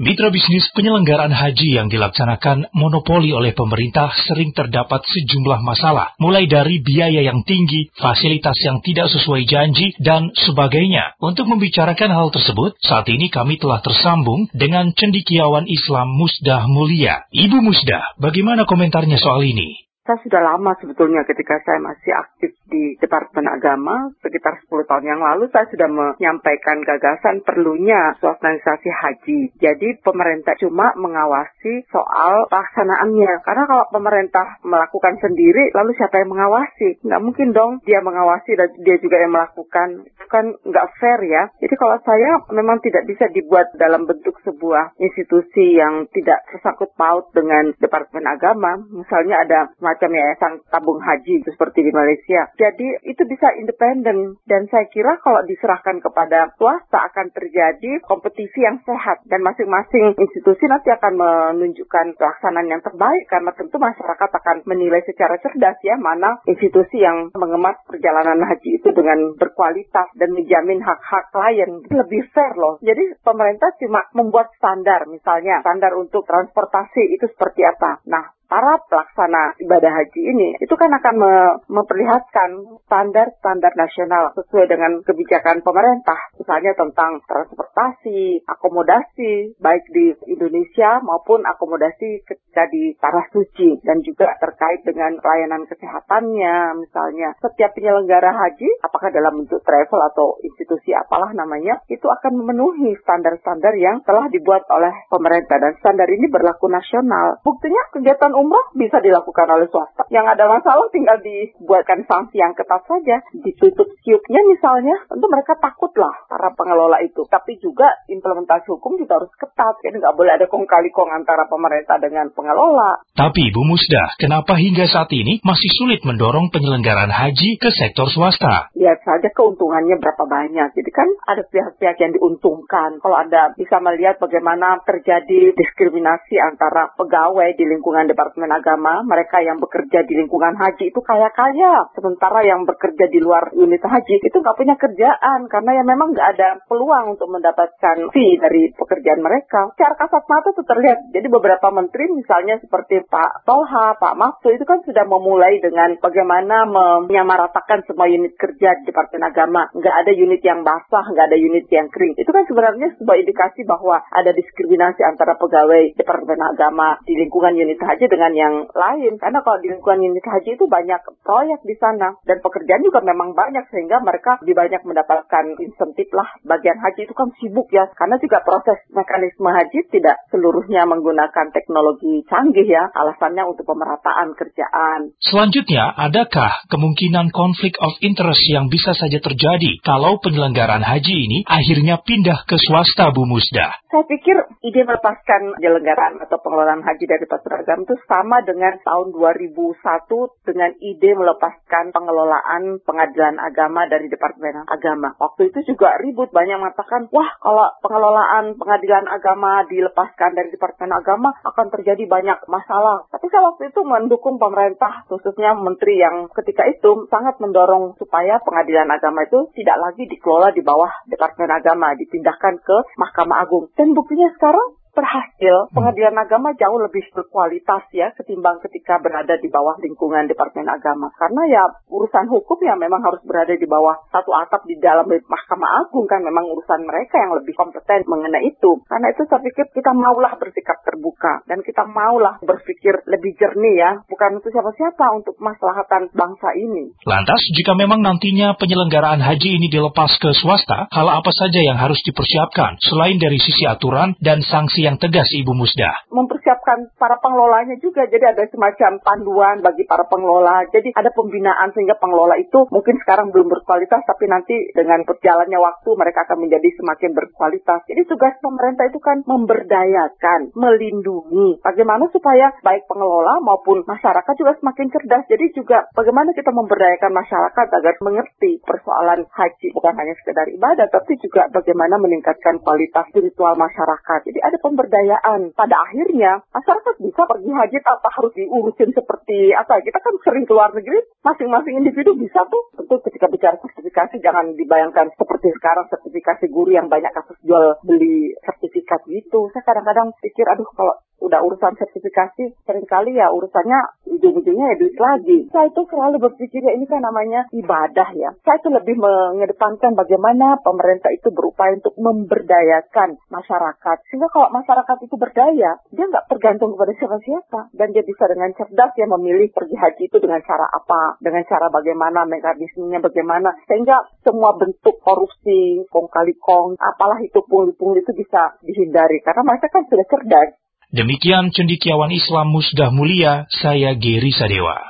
Mitra bisnis penyelenggaraan haji yang dilaksanakan monopoli oleh pemerintah sering terdapat sejumlah masalah, mulai dari biaya yang tinggi, fasilitas yang tidak sesuai janji, dan sebagainya. Untuk membicarakan hal tersebut, saat ini kami telah tersambung dengan cendikiawan Islam Musdah Mulia. Ibu Musdah, bagaimana komentarnya soal ini? Saya sudah lama sebetulnya ketika saya masih aktif di Departemen Agama, sekitar 10 tahun yang lalu saya sudah menyampaikan gagasan perlunya sosialisasi haji. Jadi pemerintah cuma mengawasi soal pelaksanaannya. Karena kalau pemerintah melakukan sendiri, lalu siapa yang mengawasi? Nggak mungkin dong dia mengawasi dan dia juga yang melakukan. Itu kan nggak fair ya. Jadi kalau saya memang tidak bisa dibuat dalam bentuk sebuah institusi yang tidak tersangkut paut dengan Departemen Agama. Misalnya ada semacam yayasan tabung haji seperti di Malaysia. Jadi itu bisa independen dan saya kira kalau diserahkan kepada swasta akan terjadi kompetisi yang sehat dan masing-masing institusi nanti akan menunjukkan pelaksanaan yang terbaik karena tentu masyarakat akan menilai secara cerdas ya mana institusi yang mengemas perjalanan haji itu dengan berkualitas dan menjamin hak-hak klien lebih fair loh. Jadi pemerintah cuma membuat standar misalnya standar untuk transportasi itu seperti apa. Nah, para pelaksana ibadah haji ini itu kan akan me memperlihatkan standar-standar nasional sesuai dengan kebijakan pemerintah, misalnya tentang transportasi, akomodasi, baik di Indonesia maupun akomodasi ketika di tanah suci, dan juga terkait dengan pelayanan kesehatannya, misalnya setiap penyelenggara haji, apakah dalam bentuk travel atau institusi apalah namanya, itu akan memenuhi standar-standar yang telah dibuat oleh pemerintah, dan standar ini berlaku nasional. Buktinya kegiatan umroh bisa dilakukan oleh swasta. Yang ada masalah tinggal dibuatkan sanksi yang ketat saja. Ditutup siupnya misalnya, tentu mereka takutlah para pengelola itu. Tapi juga implementasi hukum juga harus ketat. Jadi nggak boleh ada kong kali kong antara pemerintah dengan pengelola. Tapi Bu Musda, kenapa hingga saat ini masih sulit mendorong penyelenggaraan haji ke sektor swasta? Lihat saja keuntungannya berapa banyak. Jadi kan ada pihak-pihak yang diuntungkan. Kalau Anda bisa melihat bagaimana terjadi diskriminasi antara pegawai di lingkungan departemen Departemen Agama, mereka yang bekerja di lingkungan haji itu kaya-kaya. Sementara yang bekerja di luar unit haji itu nggak punya kerjaan karena ya memang nggak ada peluang untuk mendapatkan fee dari pekerjaan mereka. Secara kasat mata itu terlihat. Jadi beberapa menteri misalnya seperti Pak Tolha, Pak Mahfud itu kan sudah memulai dengan bagaimana menyamaratakan semua unit kerja di Departemen Agama. Nggak ada unit yang basah, nggak ada unit yang kering. Itu kan sebenarnya sebuah indikasi bahwa ada diskriminasi antara pegawai Departemen Agama di lingkungan unit haji dengan dengan yang lain. Karena kalau di lingkungan unit haji itu banyak proyek di sana dan pekerjaan juga memang banyak sehingga mereka lebih banyak mendapatkan insentif lah. Bagian haji itu kan sibuk ya karena juga proses mekanisme haji tidak seluruhnya menggunakan teknologi canggih ya. Alasannya untuk pemerataan kerjaan. Selanjutnya, adakah kemungkinan konflik of interest yang bisa saja terjadi kalau penyelenggaraan haji ini akhirnya pindah ke swasta Bu Musda? Saya pikir ide melepaskan penyelenggaraan atau pengelolaan haji dari agama itu sama dengan tahun 2001 dengan ide melepaskan pengelolaan pengadilan agama dari Departemen Agama. Waktu itu juga ribut, banyak mengatakan, wah kalau pengelolaan pengadilan agama dilepaskan dari Departemen Agama akan terjadi banyak masalah. Tapi saya waktu itu mendukung pemerintah, khususnya menteri yang ketika itu sangat mendorong supaya pengadilan agama itu tidak lagi dikelola di bawah Departemen Agama, dipindahkan ke Mahkamah Agung. Dan buktinya sekarang berhasil, hmm. pengadilan agama jauh lebih berkualitas ya ketimbang ketika berada di bawah lingkungan Departemen Agama. Karena ya urusan hukum ya memang harus berada di bawah satu atap di dalam Mahkamah Agung kan memang urusan mereka yang lebih kompeten mengenai itu. Karena itu saya pikir kita maulah bersikap terbuka dan kita maulah berpikir lebih jernih ya, bukan untuk siapa-siapa untuk maslahatan bangsa ini. Lantas jika memang nantinya penyelenggaraan haji ini dilepas ke swasta, hal apa saja yang harus dipersiapkan selain dari sisi aturan dan sanksi yang tegas Ibu Musda? Mempersiapkan para pengelolanya juga, jadi ada semacam panduan bagi para pengelola. Jadi ada pembinaan sehingga pengelola itu mungkin sekarang belum berkualitas, tapi nanti dengan berjalannya waktu mereka akan menjadi semakin berkualitas. Jadi tugas pemerintah itu kan memberdayakan, melindungi. Bagaimana supaya baik pengelola maupun masyarakat juga semakin cerdas. Jadi juga bagaimana kita memberdayakan masyarakat agar mengerti persoalan haji bukan hanya sekedar ibadah, tapi juga bagaimana meningkatkan kualitas spiritual masyarakat. Jadi ada pemberdayaan. Pada akhirnya masyarakat bisa pergi haji tanpa harus diurusin seperti apa. Kita kan sering keluar negeri, masing-masing individu bisa tuh. Tentu ketika bicara sertifikasi jangan dibayangkan seperti sekarang sertifikasi guru yang banyak kasus jual beli sertifikat gitu. Saya kadang-kadang pikir, aduh kalau udah urusan sertifikasi sering kali ya urusannya ujung-ujungnya ya duit lagi. Saya itu selalu berpikir ya ini kan namanya ibadah ya. Saya itu lebih mengedepankan bagaimana pemerintah itu berupaya untuk memberdayakan masyarakat. Sehingga kalau masyarakat itu berdaya, dia nggak tergantung kepada siapa-siapa. Dan dia bisa dengan cerdas ya memilih pergi haji itu dengan cara apa, dengan cara bagaimana, mekanismenya bagaimana. Sehingga semua bentuk korupsi, kong kali kong, apalah itu pungli-pungli itu bisa dihindari. Karena mereka kan sudah cerdas. Demikian cendikiawan Islam Musdah Mulia, saya Geri Sadewa.